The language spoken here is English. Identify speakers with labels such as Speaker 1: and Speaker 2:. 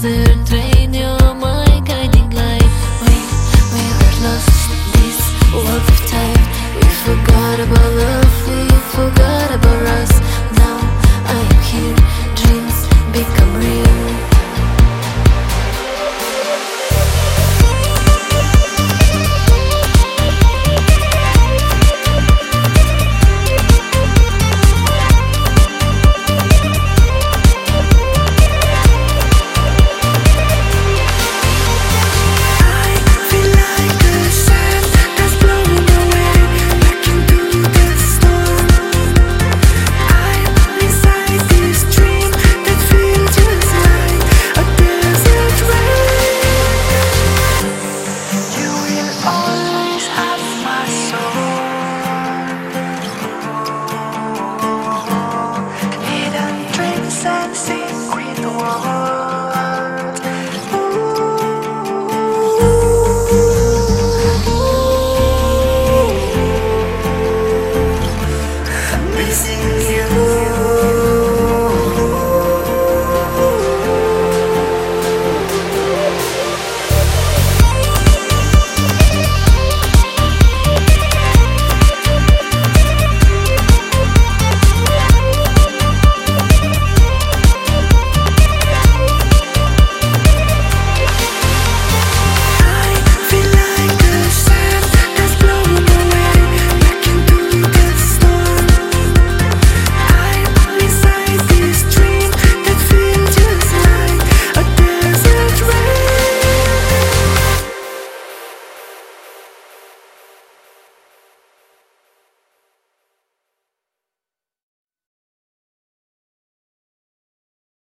Speaker 1: doesn't drain your mind guiding light. We, we lost this world We forgot about love, we forgot